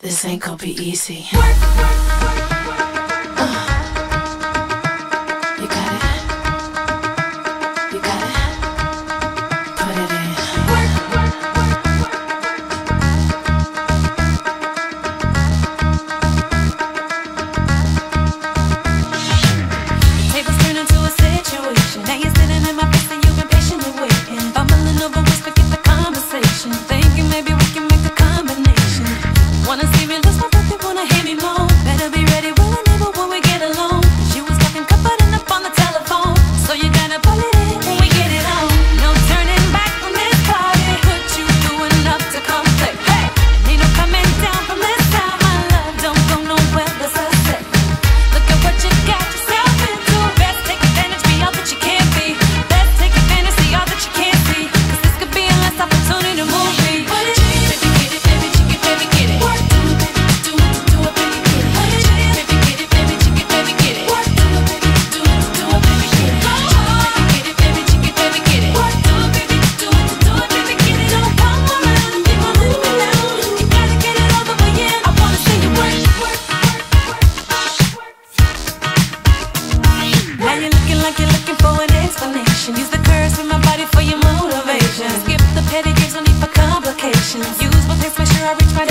This ain't gonna be easy. Work, work. reach my